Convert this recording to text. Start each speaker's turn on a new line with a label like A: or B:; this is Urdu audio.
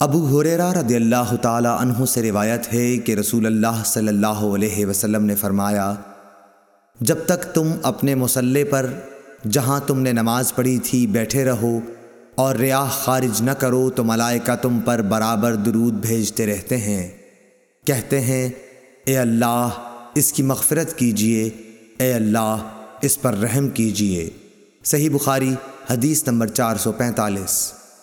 A: ابو حریرہ رضی اللہ تعالی عنہ سے روایت ہے کہ رسول اللہ صلی اللہ علیہ وسلم نے فرمایا، جب تک تم اپنے مسلح پر جہاں تم نے نماز پڑھی تھی بیٹھے رہو اور ریاح خارج نہ کرو تو ملائکہ تم پر برابر درود بھیجتے رہتے ہیں۔ کہتے ہیں، اے اللہ، اس کی مغفرت کیجیے اے اللہ، اس پر رحم کیجیے صحیح بخاری، حدیث نمبر چار سو پینتالیس۔